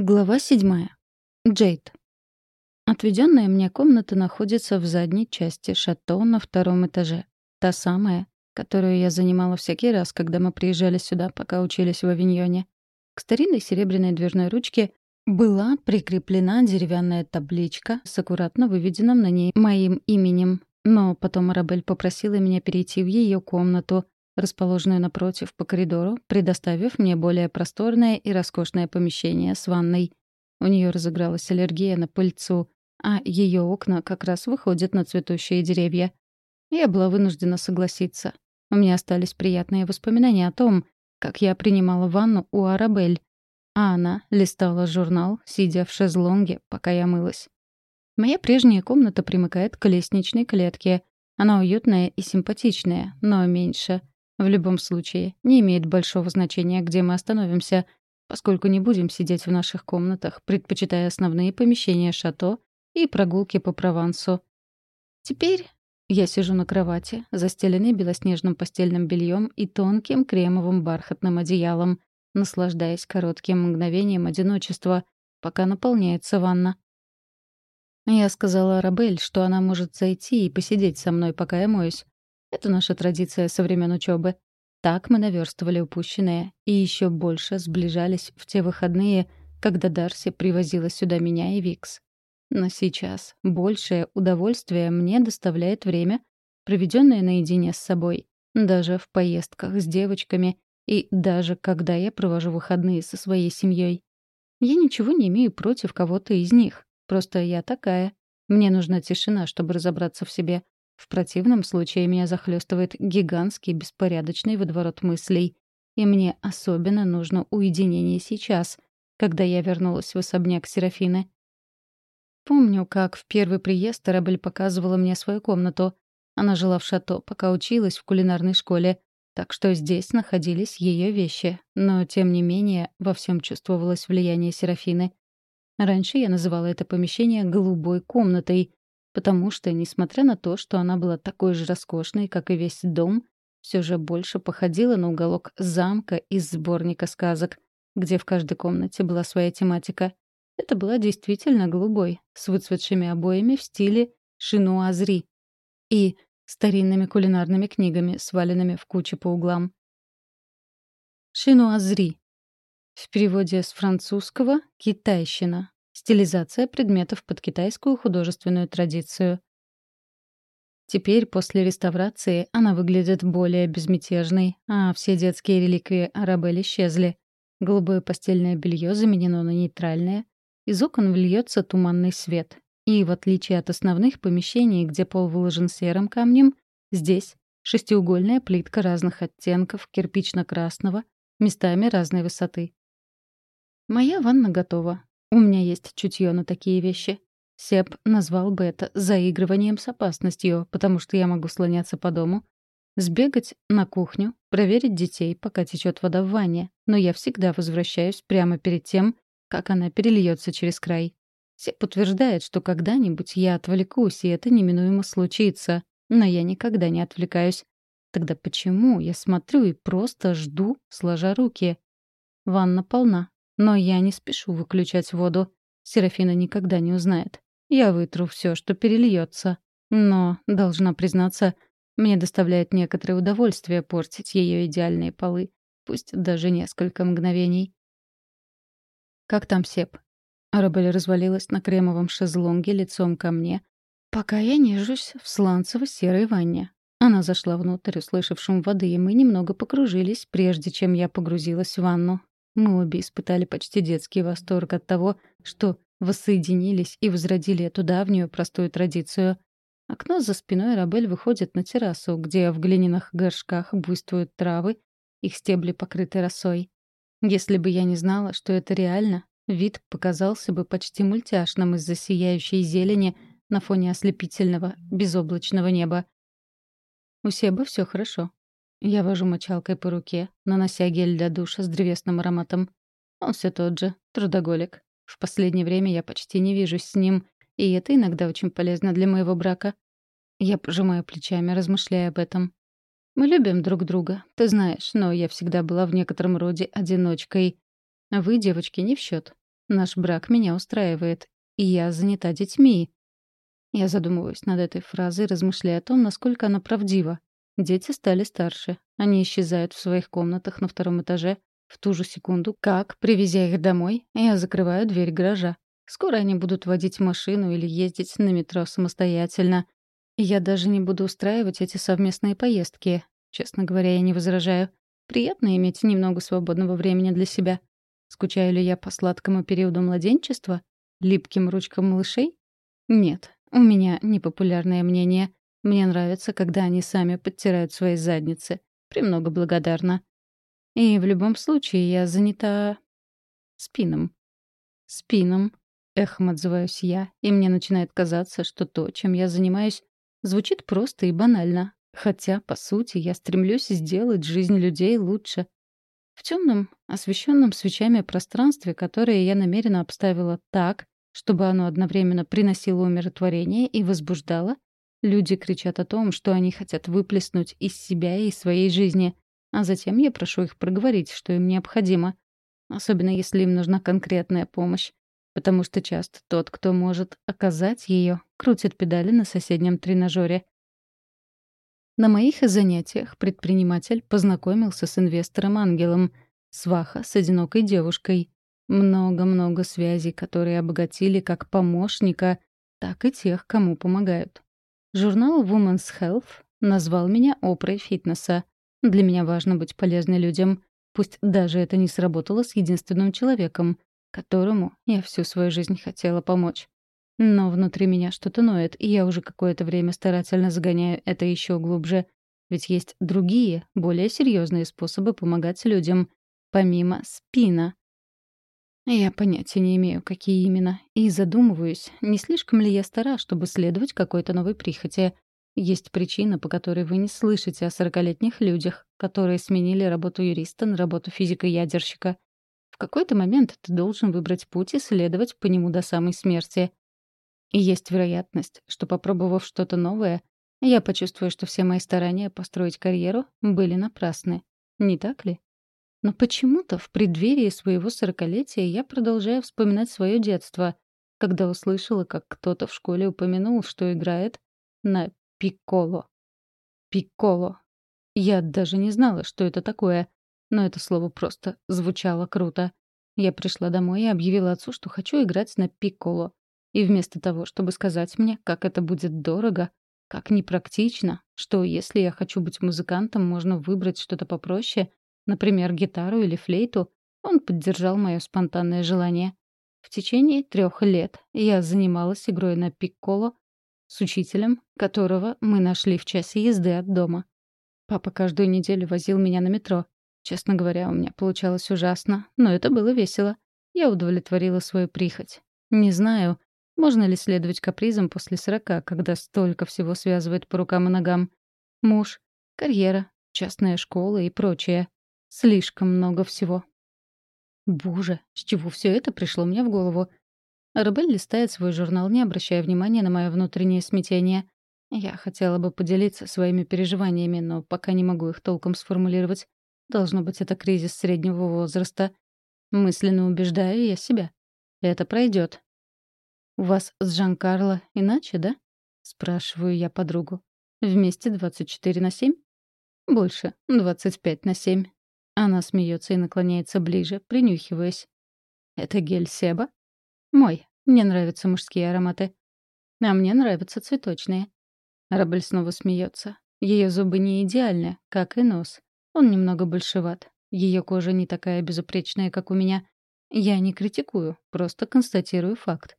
Глава седьмая. Джейд. Отведенная мне комната находится в задней части шато на втором этаже. Та самая, которую я занимала всякий раз, когда мы приезжали сюда, пока учились в Авиньоне. К старинной серебряной дверной ручке была прикреплена деревянная табличка с аккуратно выведенным на ней моим именем. Но потом Арабель попросила меня перейти в ее комнату, расположенную напротив по коридору, предоставив мне более просторное и роскошное помещение с ванной. У нее разыгралась аллергия на пыльцу, а ее окна как раз выходят на цветущие деревья. Я была вынуждена согласиться. У меня остались приятные воспоминания о том, как я принимала ванну у Арабель, а она листала журнал, сидя в шезлонге, пока я мылась. Моя прежняя комната примыкает к лестничной клетке. Она уютная и симпатичная, но меньше — в любом случае, не имеет большого значения, где мы остановимся, поскольку не будем сидеть в наших комнатах, предпочитая основные помещения шато и прогулки по Провансу. Теперь я сижу на кровати, застеленной белоснежным постельным бельем и тонким кремовым бархатным одеялом, наслаждаясь коротким мгновением одиночества, пока наполняется ванна. Я сказала Арабель, что она может зайти и посидеть со мной, пока я моюсь. Это наша традиция со времен учебы. Так мы наверстывали упущенное и еще больше сближались в те выходные, когда Дарси привозила сюда меня и Викс. Но сейчас большее удовольствие мне доставляет время, проведенное наедине с собой, даже в поездках с девочками и даже когда я провожу выходные со своей семьей. Я ничего не имею против кого-то из них. Просто я такая. Мне нужна тишина, чтобы разобраться в себе. В противном случае меня захлестывает гигантский беспорядочный водоворот мыслей. И мне особенно нужно уединение сейчас, когда я вернулась в особняк Серафины. Помню, как в первый приезд Тарабель показывала мне свою комнату. Она жила в шато, пока училась в кулинарной школе, так что здесь находились ее вещи, но, тем не менее, во всем чувствовалось влияние Серафины. Раньше я называла это помещение «голубой комнатой», потому что, несмотря на то, что она была такой же роскошной, как и весь дом, все же больше походила на уголок замка из сборника сказок, где в каждой комнате была своя тематика. Это была действительно голубой, с выцветшими обоями в стиле шинуазри и старинными кулинарными книгами, сваленными в кучу по углам. Шинуазри. В переводе с французского «китайщина», Стилизация предметов под китайскую художественную традицию. Теперь, после реставрации, она выглядит более безмятежной, а все детские реликвии Арабель исчезли. Голубое постельное белье заменено на нейтральное. Из окон вльется туманный свет. И, в отличие от основных помещений, где пол выложен серым камнем, здесь шестиугольная плитка разных оттенков кирпично-красного, местами разной высоты. Моя ванна готова. У меня есть чутье на такие вещи. Сеп назвал бы это заигрыванием с опасностью, потому что я могу слоняться по дому, сбегать на кухню, проверить детей, пока течет вода в ванне, но я всегда возвращаюсь прямо перед тем, как она перельется через край. Сеп утверждает, что когда-нибудь я отвлекусь, и это неминуемо случится, но я никогда не отвлекаюсь. Тогда почему я смотрю и просто жду, сложа руки? Ванна полна, но я не спешу выключать воду. Серафина никогда не узнает. Я вытру все, что перельется. Но, должна признаться, мне доставляет некоторое удовольствие портить ее идеальные полы, пусть даже несколько мгновений. «Как там Сеп?» Арабель развалилась на кремовом шезлонге лицом ко мне, пока я нежусь в сланцево-серой ванне. Она зашла внутрь, услышав шум воды, и мы немного покружились, прежде чем я погрузилась в ванну. Мы обе испытали почти детский восторг от того, что воссоединились и возродили эту давнюю простую традицию. Окно за спиной Рабель выходит на террасу, где в глиняных горшках буйствуют травы, их стебли покрыты росой. Если бы я не знала, что это реально, вид показался бы почти мультяшным из-за сияющей зелени на фоне ослепительного, безоблачного неба. У Себа все хорошо. Я вожу мочалкой по руке, нанося гель для душа с древесным ароматом. Он все тот же, трудоголик. В последнее время я почти не вижусь с ним, и это иногда очень полезно для моего брака. Я пожимаю плечами, размышляя об этом. Мы любим друг друга, ты знаешь, но я всегда была в некотором роде одиночкой. Вы, девочки, не в счет. Наш брак меня устраивает, и я занята детьми. Я задумываюсь над этой фразой, размышляя о том, насколько она правдива. Дети стали старше. Они исчезают в своих комнатах на втором этаже в ту же секунду, как, привезя их домой, я закрываю дверь гаража. Скоро они будут водить машину или ездить на метро самостоятельно. Я даже не буду устраивать эти совместные поездки. Честно говоря, я не возражаю. Приятно иметь немного свободного времени для себя. Скучаю ли я по сладкому периоду младенчества? Липким ручкам малышей? Нет, у меня непопулярное мнение. Мне нравится, когда они сами подтирают свои задницы. Премного благодарна. И в любом случае я занята... спином. Спином. Эхом отзываюсь я, и мне начинает казаться, что то, чем я занимаюсь, звучит просто и банально. Хотя, по сути, я стремлюсь сделать жизнь людей лучше. В темном, освещенном свечами пространстве, которое я намеренно обставила так, чтобы оно одновременно приносило умиротворение и возбуждало, люди кричат о том, что они хотят выплеснуть из себя и своей жизни, а затем я прошу их проговорить, что им необходимо. Особенно если им нужна конкретная помощь потому что часто тот, кто может оказать ее, крутит педали на соседнем тренажере. На моих занятиях предприниматель познакомился с инвестором-ангелом, сваха с одинокой девушкой. Много-много связей, которые обогатили как помощника, так и тех, кому помогают. Журнал Women's Health назвал меня опрой фитнеса. Для меня важно быть полезной людям, пусть даже это не сработало с единственным человеком, которому я всю свою жизнь хотела помочь. Но внутри меня что-то ноет, и я уже какое-то время старательно загоняю это еще глубже. Ведь есть другие, более серьезные способы помогать людям, помимо спина. Я понятия не имею, какие именно, и задумываюсь, не слишком ли я стара, чтобы следовать какой-то новой прихоти. Есть причина, по которой вы не слышите о сорокалетних людях, которые сменили работу юриста на работу физика-ядерщика. В какой-то момент ты должен выбрать путь и следовать по нему до самой смерти. И есть вероятность, что, попробовав что-то новое, я почувствую, что все мои старания построить карьеру были напрасны. Не так ли? Но почему-то в преддверии своего сорокалетия я продолжаю вспоминать свое детство, когда услышала, как кто-то в школе упомянул, что играет на пикколо. Пикколо. Я даже не знала, что это такое но это слово просто звучало круто. Я пришла домой и объявила отцу, что хочу играть на пикколо. И вместо того, чтобы сказать мне, как это будет дорого, как непрактично, что если я хочу быть музыкантом, можно выбрать что-то попроще, например, гитару или флейту, он поддержал мое спонтанное желание. В течение трех лет я занималась игрой на пикколо с учителем, которого мы нашли в часе езды от дома. Папа каждую неделю возил меня на метро, Честно говоря, у меня получалось ужасно, но это было весело. Я удовлетворила свою прихоть. Не знаю, можно ли следовать капризам после сорока, когда столько всего связывает по рукам и ногам. Муж, карьера, частная школа и прочее. Слишком много всего. Боже, с чего все это пришло мне в голову? Рабель листает свой журнал, не обращая внимания на мое внутреннее смятение. Я хотела бы поделиться своими переживаниями, но пока не могу их толком сформулировать. Должно быть, это кризис среднего возраста. Мысленно убеждаю я себя. Это пройдет. «У вас с Жан-Карло иначе, да?» — спрашиваю я подругу. «Вместе 24 на 7?» «Больше. 25 на 7». Она смеется и наклоняется ближе, принюхиваясь. «Это гель Себа?» «Мой. Мне нравятся мужские ароматы». «А мне нравятся цветочные». Рабель снова смеется. Ее зубы не идеальны, как и нос. Он немного большеват. Ее кожа не такая безупречная, как у меня. Я не критикую, просто констатирую факт.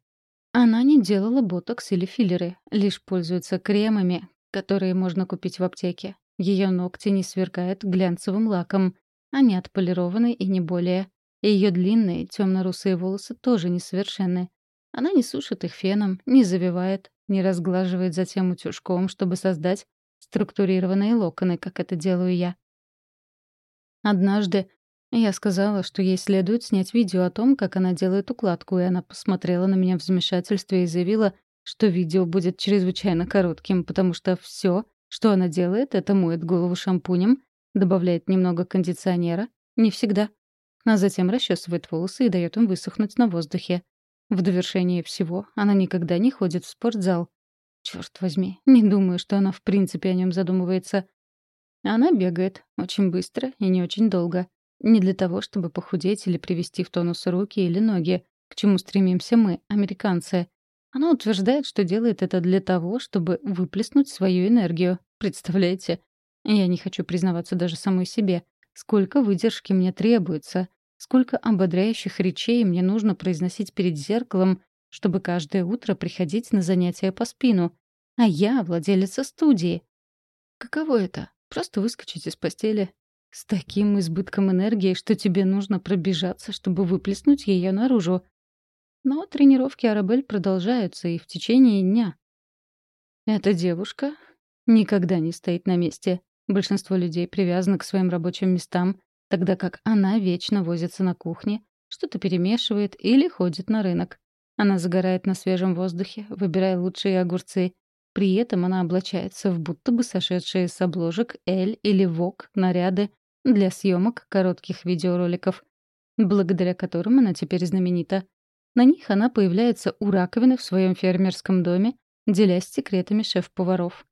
Она не делала ботокс или филлеры, лишь пользуется кремами, которые можно купить в аптеке. Ее ногти не сверкают глянцевым лаком. Они отполированы и не более. Ее длинные темно-русые волосы тоже несовершенны. Она не сушит их феном, не завивает, не разглаживает затем утюжком, чтобы создать структурированные локоны, как это делаю я. Однажды я сказала, что ей следует снять видео о том, как она делает укладку, и она посмотрела на меня в замешательстве и заявила, что видео будет чрезвычайно коротким, потому что все, что она делает, это моет голову шампунем, добавляет немного кондиционера, не всегда. а затем расчесывает волосы и дает им высохнуть на воздухе. В довершение всего она никогда не ходит в спортзал. Черт возьми, не думаю, что она в принципе о нем задумывается. Она бегает очень быстро и не очень долго. Не для того, чтобы похудеть или привести в тонус руки или ноги, к чему стремимся мы, американцы. Она утверждает, что делает это для того, чтобы выплеснуть свою энергию. Представляете? Я не хочу признаваться даже самой себе. Сколько выдержки мне требуется, сколько ободряющих речей мне нужно произносить перед зеркалом, чтобы каждое утро приходить на занятия по спину. А я владелица студии. Каково это? Просто выскочить из постели с таким избытком энергии, что тебе нужно пробежаться, чтобы выплеснуть ее наружу. Но тренировки Арабель продолжаются и в течение дня. Эта девушка никогда не стоит на месте. Большинство людей привязаны к своим рабочим местам, тогда как она вечно возится на кухне, что-то перемешивает или ходит на рынок. Она загорает на свежем воздухе, выбирая лучшие огурцы. При этом она облачается в будто бы сошедшие с обложек «Эль» или «Вок» наряды для съемок коротких видеороликов, благодаря которым она теперь знаменита. На них она появляется у раковины в своем фермерском доме, делясь секретами шеф-поваров.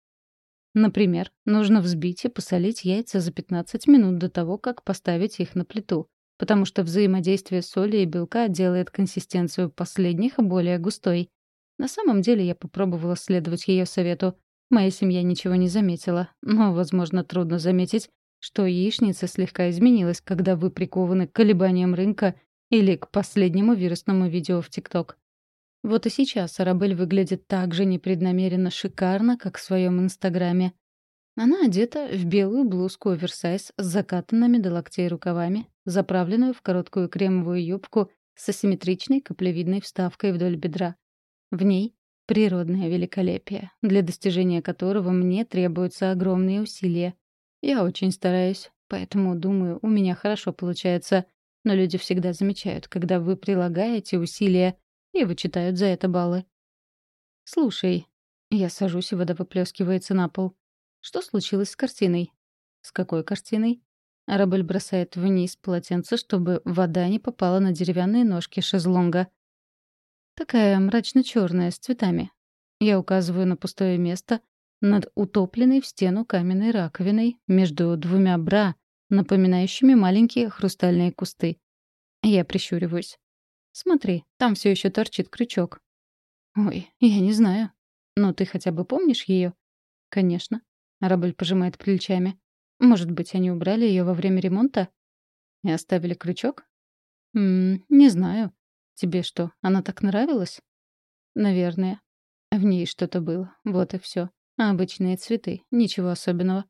Например, нужно взбить и посолить яйца за 15 минут до того, как поставить их на плиту, потому что взаимодействие соли и белка делает консистенцию последних более густой. На самом деле я попробовала следовать ее совету. Моя семья ничего не заметила, но, возможно, трудно заметить, что яичница слегка изменилась, когда вы прикованы к колебаниям рынка или к последнему вирусному видео в ТикТок. Вот и сейчас Арабель выглядит так же непреднамеренно шикарно, как в своем инстаграме. Она одета в белую блузку оверсайз с закатанными до локтей рукавами, заправленную в короткую кремовую юбку с асимметричной каплевидной вставкой вдоль бедра. В ней природное великолепие, для достижения которого мне требуются огромные усилия. Я очень стараюсь, поэтому, думаю, у меня хорошо получается. Но люди всегда замечают, когда вы прилагаете усилия и вычитают за это баллы. «Слушай». Я сажусь, и вода выплескивается на пол. Что случилось с картиной? С какой картиной? Арабель бросает вниз полотенце, чтобы вода не попала на деревянные ножки шезлонга. Такая мрачно черная с цветами. Я указываю на пустое место над утопленной в стену каменной раковиной между двумя бра, напоминающими маленькие хрустальные кусты. Я прищуриваюсь. Смотри, там все еще торчит крючок. Ой, я не знаю. Но ты хотя бы помнишь ее? Конечно. Рабль пожимает плечами. Может быть, они убрали ее во время ремонта? И оставили крючок? Ммм, не знаю. Тебе что, она так нравилась? Наверное. В ней что-то было. Вот и все. Обычные цветы. Ничего особенного.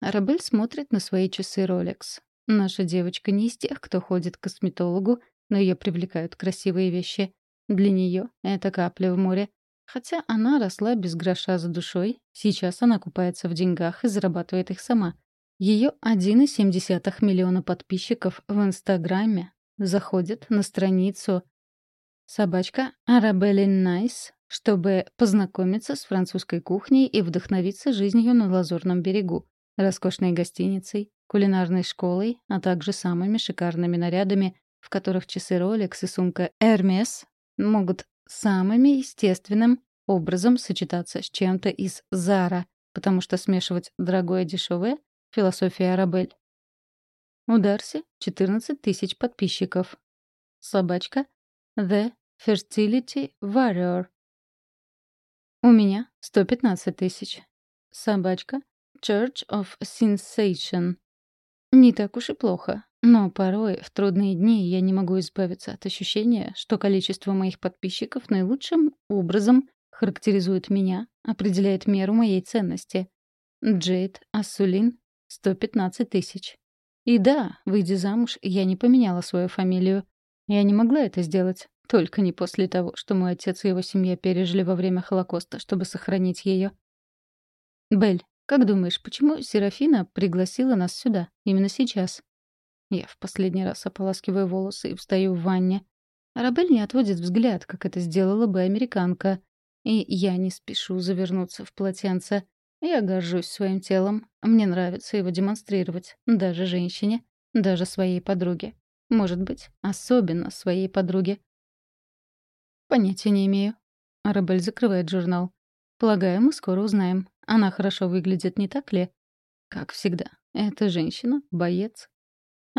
Арабель смотрит на свои часы Rolex. Наша девочка не из тех, кто ходит к косметологу но ее привлекают красивые вещи. Для нее это капля в море. Хотя она росла без гроша за душой, сейчас она купается в деньгах и зарабатывает их сама. Ее 1,7 миллиона подписчиков в Инстаграме заходят на страницу собачка Арабелли Найс, чтобы познакомиться с французской кухней и вдохновиться жизнью на Лазурном берегу, роскошной гостиницей, кулинарной школой, а также самыми шикарными нарядами в которых часы Rolex и сумка Hermes могут самым естественным образом сочетаться с чем-то из Zara, потому что смешивать дорогое и дешевое — философия Арабель. У Дарси 14 тысяч подписчиков. Собачка The Fertility Warrior. У меня 115 тысяч. Собачка Church of Sensation. Не так уж и плохо. Но порой в трудные дни я не могу избавиться от ощущения, что количество моих подписчиков наилучшим образом характеризует меня, определяет меру моей ценности. Джейд Ассулин — 115 тысяч. И да, выйдя замуж, я не поменяла свою фамилию. Я не могла это сделать, только не после того, что мой отец и его семья пережили во время Холокоста, чтобы сохранить ее. Бель, как думаешь, почему Серафина пригласила нас сюда, именно сейчас? Я в последний раз ополаскиваю волосы и встаю в ванне. Арабель не отводит взгляд, как это сделала бы американка. И я не спешу завернуться в полотенце. Я горжусь своим телом. Мне нравится его демонстрировать. Даже женщине. Даже своей подруге. Может быть, особенно своей подруге. Понятия не имею. Арабель закрывает журнал. Полагаю, мы скоро узнаем. Она хорошо выглядит, не так ли? Как всегда. Эта женщина — боец.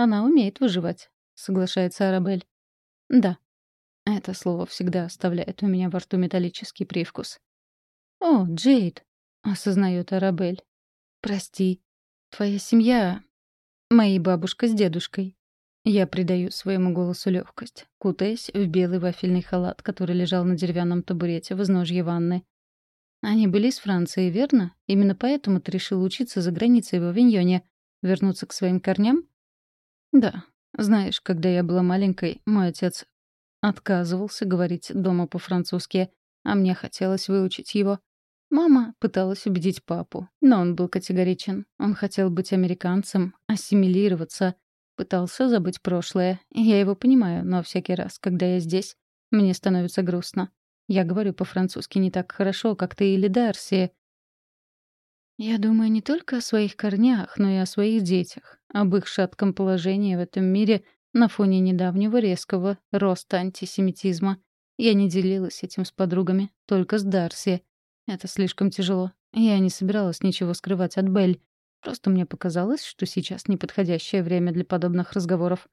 Она умеет выживать, соглашается Арабель. Да. Это слово всегда оставляет у меня во рту металлический привкус. «О, Джейд!» — осознает Арабель. «Прости. Твоя семья... Мои бабушка с дедушкой. Я придаю своему голосу легкость, кутаясь в белый вафельный халат, который лежал на деревянном табурете в изножье ванны. Они были из Франции, верно? Именно поэтому ты решил учиться за границей в Авиньоне. Вернуться к своим корням? Да. Знаешь, когда я была маленькой, мой отец отказывался говорить дома по-французски, а мне хотелось выучить его. Мама пыталась убедить папу, но он был категоричен. Он хотел быть американцем, ассимилироваться, пытался забыть прошлое. Я его понимаю, но всякий раз, когда я здесь, мне становится грустно. Я говорю по-французски не так хорошо, как ты или Дарси. Я думаю не только о своих корнях, но и о своих детях, об их шатком положении в этом мире на фоне недавнего резкого роста антисемитизма. Я не делилась этим с подругами, только с Дарси. Это слишком тяжело. Я не собиралась ничего скрывать от Белль. Просто мне показалось, что сейчас неподходящее время для подобных разговоров.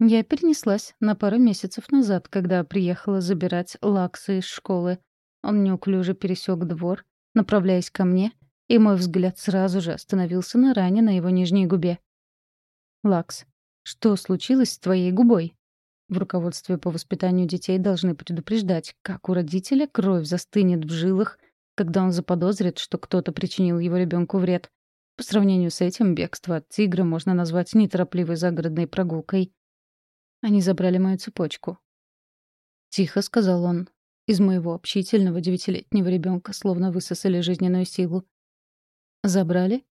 Я перенеслась на пару месяцев назад, когда приехала забирать Лакса из школы. Он неуклюже пересек двор, направляясь ко мне, и мой взгляд сразу же остановился на ране на его нижней губе. «Лакс, что случилось с твоей губой?» В руководстве по воспитанию детей должны предупреждать, как у родителя кровь застынет в жилах, когда он заподозрит, что кто-то причинил его ребенку вред. По сравнению с этим, бегство от тигра можно назвать неторопливой загородной прогулкой. Они забрали мою цепочку. Тихо сказал он. Из моего общительного девятилетнего ребенка словно высосали жизненную силу. Забрали?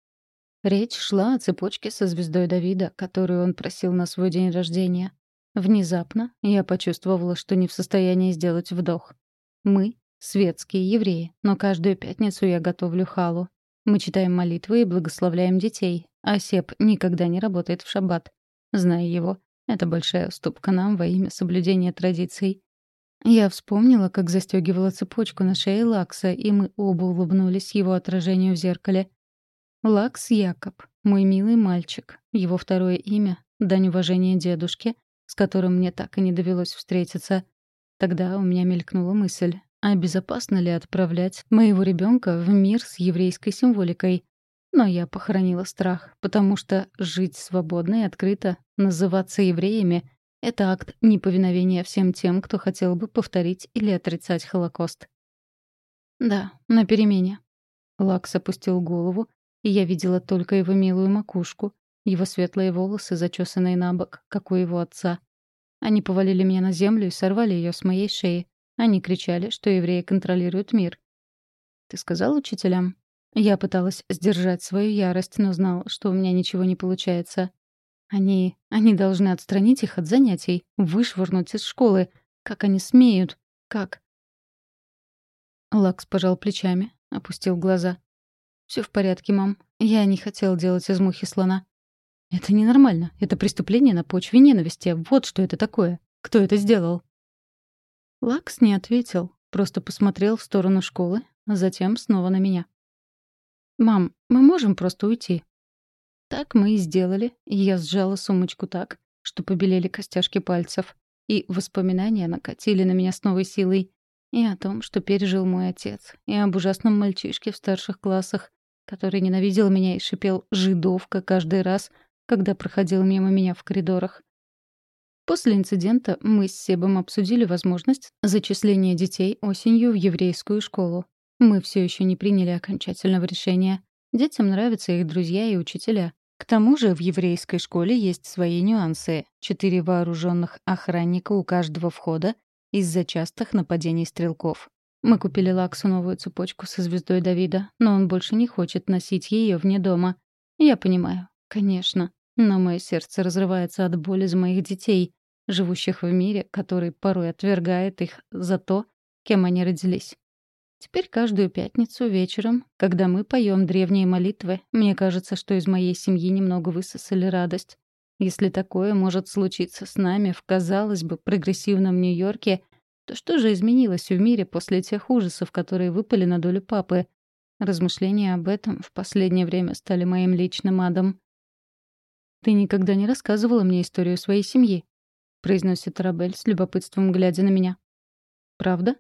Речь шла о цепочке со звездой Давида, которую он просил на свой день рождения. Внезапно я почувствовала, что не в состоянии сделать вдох. Мы — светские евреи, но каждую пятницу я готовлю халу. Мы читаем молитвы и благословляем детей, а Сеп никогда не работает в шаббат. Зная его, это большая уступка нам во имя соблюдения традиций. Я вспомнила, как застегивала цепочку на шее Лакса, и мы оба улыбнулись его отражению в зеркале. Лакс Якоб, мой милый мальчик. Его второе имя — дань уважения дедушке, с которым мне так и не довелось встретиться. Тогда у меня мелькнула мысль, а безопасно ли отправлять моего ребенка в мир с еврейской символикой? Но я похоронила страх, потому что жить свободно и открыто, называться евреями — это акт неповиновения всем тем, кто хотел бы повторить или отрицать Холокост. Да, на перемене. Лакс опустил голову, и я видела только его милую макушку, его светлые волосы, зачесанные на бок, как у его отца. Они повалили меня на землю и сорвали ее с моей шеи. Они кричали, что евреи контролируют мир. «Ты сказал учителям?» Я пыталась сдержать свою ярость, но знала, что у меня ничего не получается. Они... они должны отстранить их от занятий, вышвырнуть из школы. Как они смеют? Как? Лакс пожал плечами, опустил глаза. Все в порядке, мам. Я не хотел делать из мухи слона. Это ненормально. Это преступление на почве ненависти. Вот что это такое. Кто это сделал? Лакс не ответил, просто посмотрел в сторону школы, а затем снова на меня. «Мам, мы можем просто уйти?» Так мы и сделали, я сжала сумочку так, что побелели костяшки пальцев, и воспоминания накатили на меня с новой силой. И о том, что пережил мой отец, и об ужасном мальчишке в старших классах, который ненавидел меня и шипел «жидовка» каждый раз, когда проходил мимо меня в коридорах. После инцидента мы с Себом обсудили возможность зачисления детей осенью в еврейскую школу. Мы все еще не приняли окончательного решения. Детям нравятся их друзья и учителя. К тому же в еврейской школе есть свои нюансы. Четыре вооруженных охранника у каждого входа из-за частых нападений стрелков. Мы купили Лаксу новую цепочку со звездой Давида, но он больше не хочет носить ее вне дома. Я понимаю, конечно, но мое сердце разрывается от боли за моих детей, живущих в мире, который порой отвергает их за то, кем они родились. Теперь каждую пятницу вечером, когда мы поем древние молитвы, мне кажется, что из моей семьи немного высосали радость. Если такое может случиться с нами в, казалось бы, прогрессивном Нью-Йорке, то что же изменилось в мире после тех ужасов, которые выпали на долю папы? Размышления об этом в последнее время стали моим личным адом. «Ты никогда не рассказывала мне историю своей семьи», — произносит Рабель с любопытством, глядя на меня. «Правда?»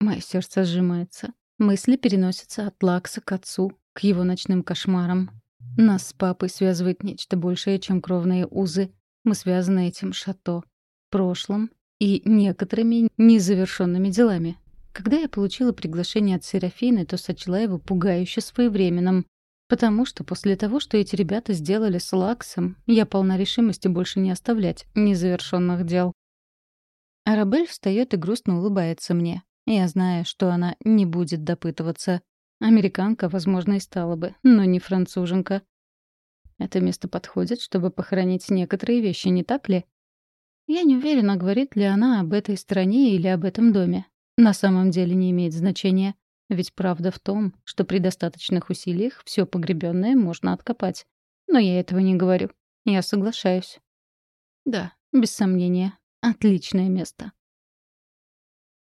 Мое сердце сжимается. Мысли переносятся от Лакса к отцу, к его ночным кошмарам. Нас с папой связывает нечто большее, чем кровные узы. Мы связаны этим шато, прошлым и некоторыми незавершенными делами. Когда я получила приглашение от Серафины, то сочла его пугающе своевременным. Потому что после того, что эти ребята сделали с Лаксом, я полна решимости больше не оставлять незавершенных дел. Арабель встает и грустно улыбается мне. Я знаю, что она не будет допытываться. Американка, возможно, и стала бы, но не француженка. Это место подходит, чтобы похоронить некоторые вещи, не так ли? Я не уверена, говорит ли она об этой стране или об этом доме. На самом деле не имеет значения. Ведь правда в том, что при достаточных усилиях все погребенное можно откопать. Но я этого не говорю. Я соглашаюсь. Да, без сомнения. Отличное место.